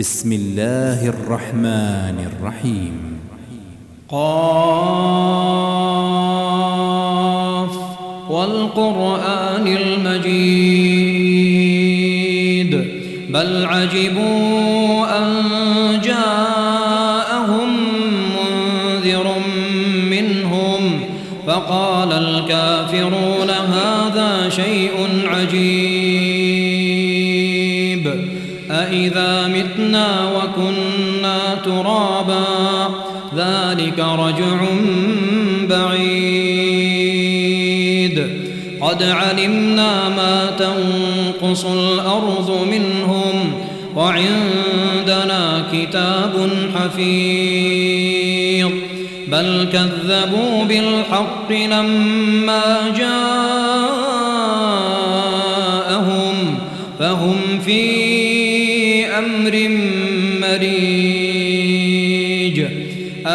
بسم الله الرحمن الرحيم. قاف والقرآن المجيد. بل عجبوا ذلك رجع بعيد. قد علمنا ما تنقص الأرض منهم وعندنا كتاب حفيظ. بل كذبوا بالحق لما جاءهم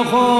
من يخاف